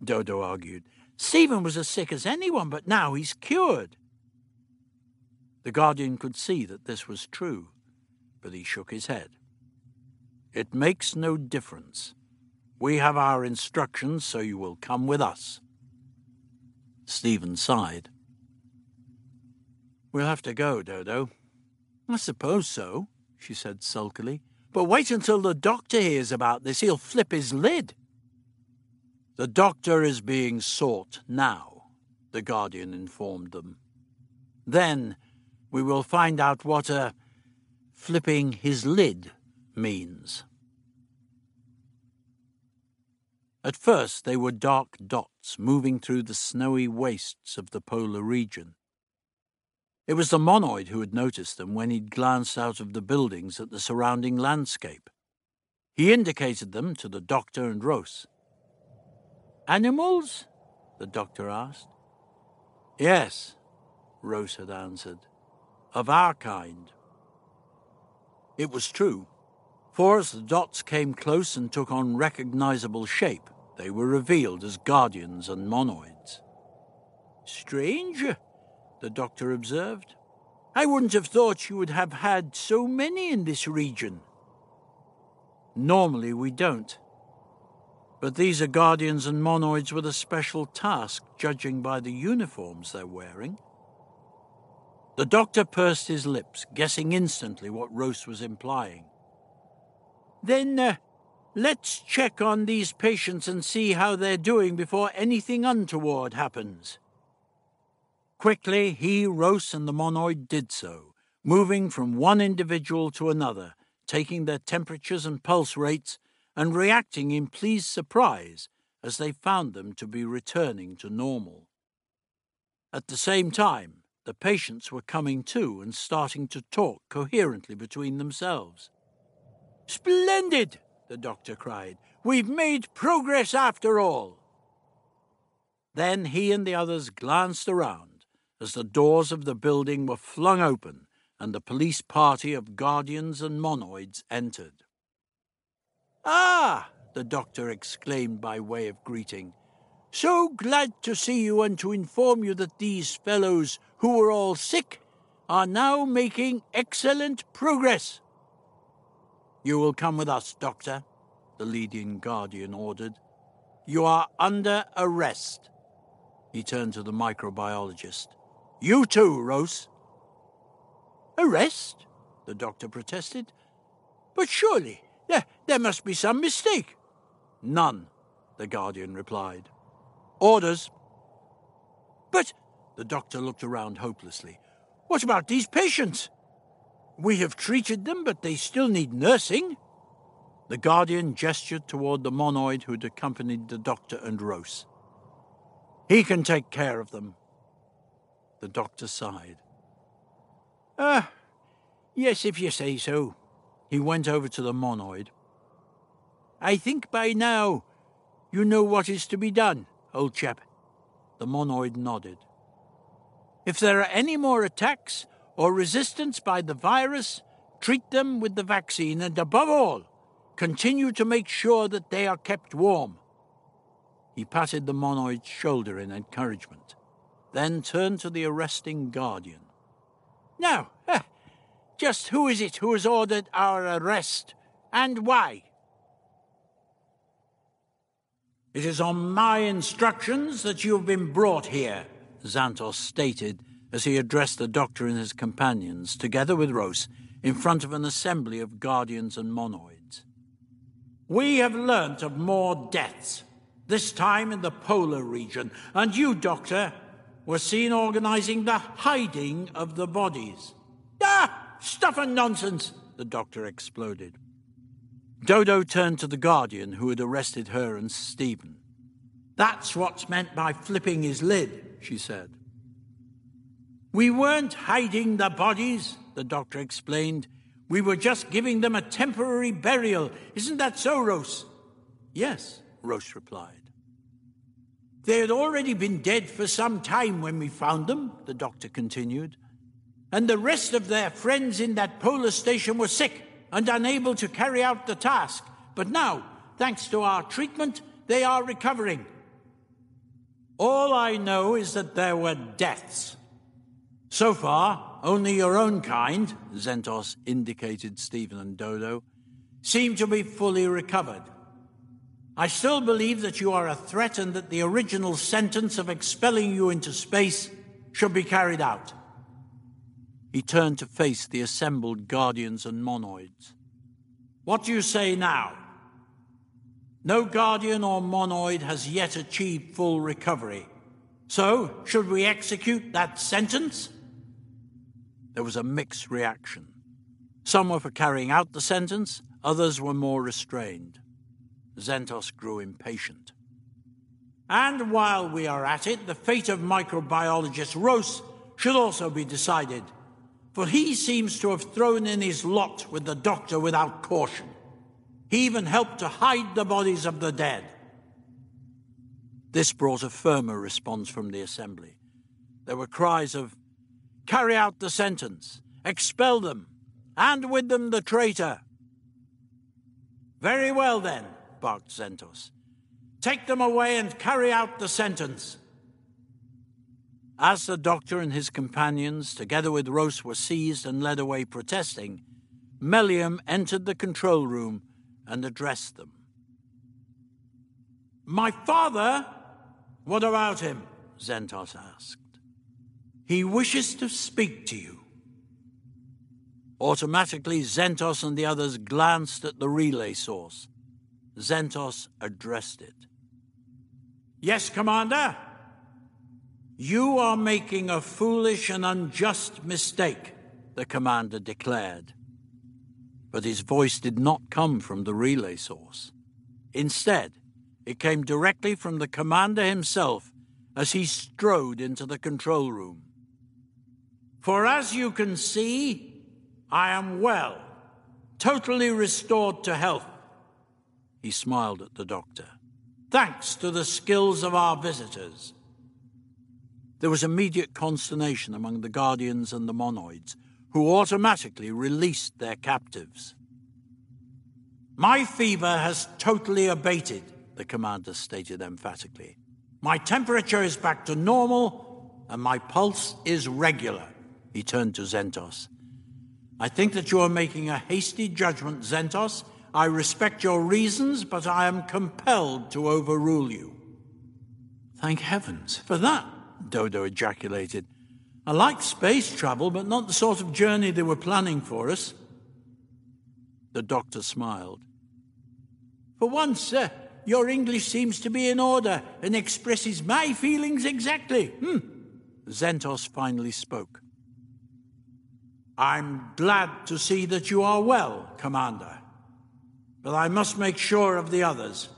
Dodo argued. Stephen was as sick as anyone, but now he's cured. The Guardian could see that this was true, but he shook his head. It makes no difference. We have our instructions, so you will come with us. Stephen sighed. We'll have to go, Dodo. I suppose so, she said sulkily. But wait until the doctor hears about this. He'll flip his lid. The doctor is being sought now, the Guardian informed them. Then we will find out what a flipping his lid means. At first they were dark dots moving through the snowy wastes of the polar region. It was the monoid who had noticed them when he'd glanced out of the buildings at the surrounding landscape. He indicated them to the doctor and Rhos. Animals? the doctor asked. Yes, Rhos had answered. Of our kind. It was true, for as the dots came close and took on recognizable shape, they were revealed as guardians and monoids. Strange, the doctor observed. I wouldn't have thought you would have had so many in this region. Normally we don't. But these are guardians and monoids with a special task, judging by the uniforms they're wearing. The doctor pursed his lips, guessing instantly what Rhos was implying. Then uh, let's check on these patients and see how they're doing before anything untoward happens. Quickly, he, Rhos, and the monoid did so, moving from one individual to another, taking their temperatures and pulse rates and reacting in pleased surprise as they found them to be returning to normal. At the same time, the patients were coming to and starting to talk coherently between themselves. Splendid! the doctor cried. We've made progress after all. Then he and the others glanced around as the doors of the building were flung open and the police party of guardians and monoids entered. Ah! the doctor exclaimed by way of greeting. So glad to see you and to inform you that these fellows who were all sick are now making excellent progress. You will come with us, Doctor, the leading guardian ordered. You are under arrest. He turned to the microbiologist. You too, Rhos. Arrest? the doctor protested. But surely there, there must be some mistake. None, the Guardian replied. Orders. But, the doctor looked around hopelessly. What about these patients? We have treated them, but they still need nursing. The Guardian gestured toward the monoid who had accompanied the doctor and Rhos. He can take care of them. The doctor sighed. Ah, yes, if you say so. He went over to the monoid. I think by now you know what is to be done, old chap. The monoid nodded. If there are any more attacks or resistance by the virus, treat them with the vaccine and, above all, continue to make sure that they are kept warm. He patted the monoid's shoulder in encouragement, then turned to the arresting guardian. Now, eh, just who is it who has ordered our arrest, and why? It is on my instructions that you have been brought here, Zentos stated as he addressed the doctor and his companions, together with Rhos, in front of an assembly of guardians and monoids. We have learnt of more deaths, this time in the polar region, and you, Doctor, were seen organizing the hiding of the bodies. Ah! Stuff and nonsense, the doctor exploded. Dodo turned to the Guardian who had arrested her and Stephen. That's what's meant by flipping his lid, she said. We weren't hiding the bodies, the doctor explained. We were just giving them a temporary burial. Isn't that so, Rhos? Yes, Rhos replied. They had already been dead for some time when we found them, the doctor continued and the rest of their friends in that polar station were sick and unable to carry out the task. But now, thanks to our treatment, they are recovering. All I know is that there were deaths. So far, only your own kind, Zentos indicated Stephen and Dodo, seem to be fully recovered. I still believe that you are a threat and that the original sentence of expelling you into space should be carried out. He turned to face the assembled guardians and monoids. What do you say now? No guardian or monoid has yet achieved full recovery. So, should we execute that sentence? There was a mixed reaction. Some were for carrying out the sentence, others were more restrained. Zentos grew impatient. And while we are at it, the fate of microbiologist Rhos should also be decided, for he seems to have thrown in his lot with the doctor without caution. He even helped to hide the bodies of the dead. This brought a firmer response from the assembly. There were cries of, Carry out the sentence, expel them, and with them the traitor. Very well then, barked Zentos. Take them away and carry out the sentence. As the doctor and his companions, together with Rhos, were seized and led away protesting, Mellium entered the control room and addressed them. My father? What about him? Zentos asked. He wishes to speak to you. Automatically, Zentos and the others glanced at the relay source. Zentos addressed it. Yes, Commander? You are making a foolish and unjust mistake, the commander declared. But his voice did not come from the relay source. Instead, it came directly from the commander himself as he strode into the control room. For as you can see, I am well, totally restored to health. He smiled at the doctor. Thanks to the skills of our visitors. There was immediate consternation among the Guardians and the Monoids, who automatically released their captives. My fever has totally abated, the commander stated emphatically. My temperature is back to normal, and my pulse is regular. He turned to Zentos. I think that you are making a hasty judgment, Zentos. I respect your reasons, but I am compelled to overrule you. Thank heavens for that, Dodo ejaculated. I like space travel, but not the sort of journey they were planning for us. The doctor smiled. For once, uh, your English seems to be in order and expresses my feelings exactly. Hmm. Zentos finally spoke. I'm glad to see that you are well, Commander. But I must make sure of the others.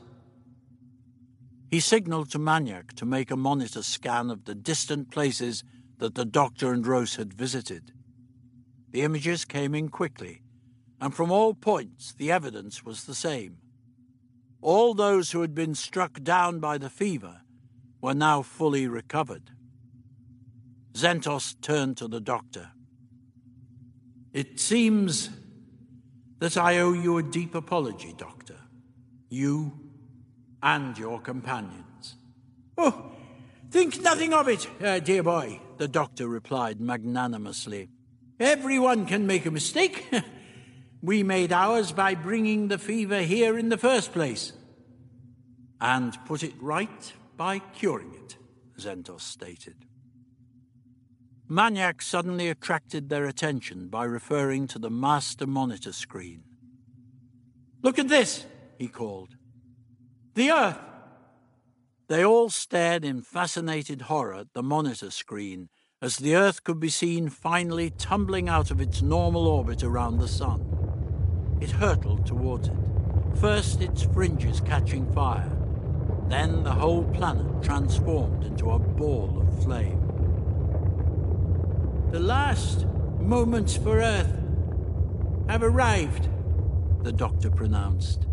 He signaled to Manyak to make a monitor scan of the distant places that the doctor and Rhos had visited. The images came in quickly, and from all points the evidence was the same. All those who had been struck down by the fever were now fully recovered. Zentos turned to the doctor. It seems that I owe you a deep apology, Doctor. You and your companions. Oh, think nothing of it, uh, dear boy, the doctor replied magnanimously. Everyone can make a mistake. we made ours by bringing the fever here in the first place. And put it right by curing it, Zentos stated. Manyak suddenly attracted their attention by referring to the master monitor screen. Look at this, he called. The Earth! They all stared in fascinated horror at the monitor screen as the Earth could be seen finally tumbling out of its normal orbit around the Sun. It hurtled towards it, first its fringes catching fire, then the whole planet transformed into a ball of flame. The last moments for Earth have arrived, the doctor pronounced.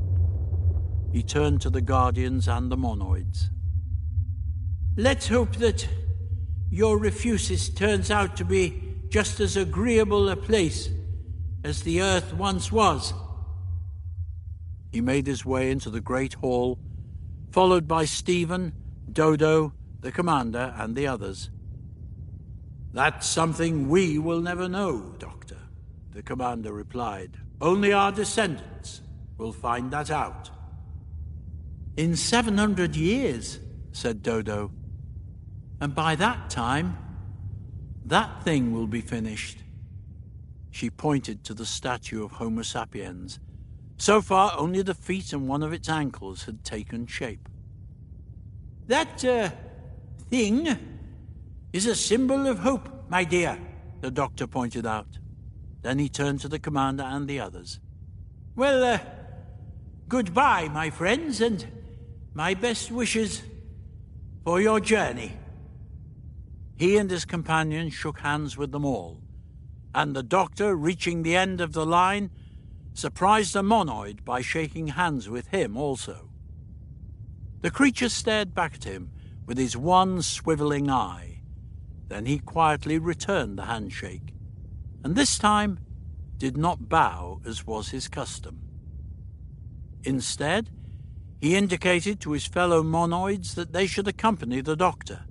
He turned to the Guardians and the Monoids. Let's hope that your Refusis turns out to be just as agreeable a place as the Earth once was. He made his way into the great hall, followed by Stephen, Dodo, the commander, and the others. That's something we will never know, Doctor, the commander replied. Only our descendants will find that out. In 700 years, said Dodo. And by that time, that thing will be finished. She pointed to the statue of Homo sapiens. So far, only the feet and one of its ankles had taken shape. That, uh, thing is a symbol of hope, my dear, the doctor pointed out. Then he turned to the commander and the others. Well, uh, goodbye, my friends, and my best wishes for your journey. He and his companion shook hands with them all, and the doctor, reaching the end of the line, surprised a monoid by shaking hands with him also. The creature stared back at him with his one swiveling eye. Then he quietly returned the handshake, and this time did not bow as was his custom. Instead, he indicated to his fellow monoids that they should accompany the doctor.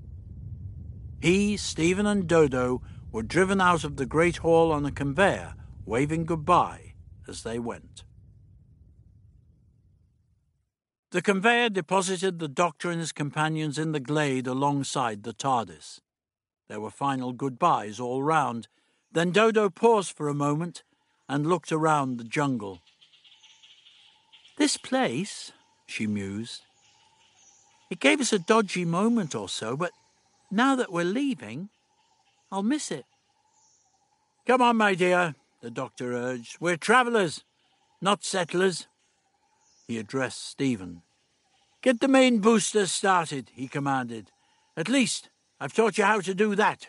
He, Stephen, and Dodo were driven out of the great hall on a conveyor, waving goodbye as they went. The conveyor deposited the doctor and his companions in the glade alongside the TARDIS. There were final goodbyes all round. Then Dodo paused for a moment and looked around the jungle. This place, she mused. It gave us a dodgy moment or so, but now that we're leaving, I'll miss it. Come on, my dear, the doctor urged. We're travellers, not settlers. He addressed Stephen. Get the main boosters started, he commanded. At least, I've taught you how to do that.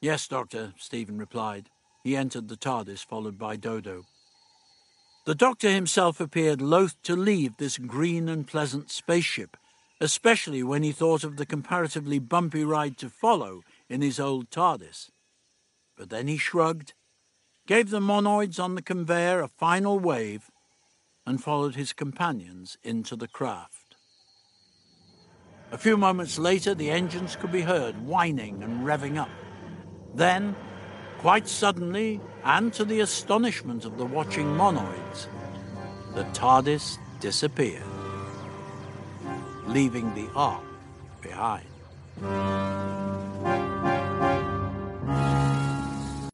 Yes, Doctor, Stephen replied. He entered the TARDIS, followed by Dodo. The Doctor himself appeared loath to leave this green and pleasant spaceship, especially when he thought of the comparatively bumpy ride to follow in his old TARDIS. But then he shrugged, gave the monoids on the conveyor a final wave, and followed his companions into the craft. A few moments later, the engines could be heard whining and revving up. Then, Quite suddenly, and to the astonishment of the watching monoids, the TARDIS disappeared, leaving the Ark behind.